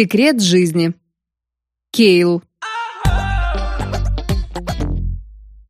Секрет жизни. Кейл.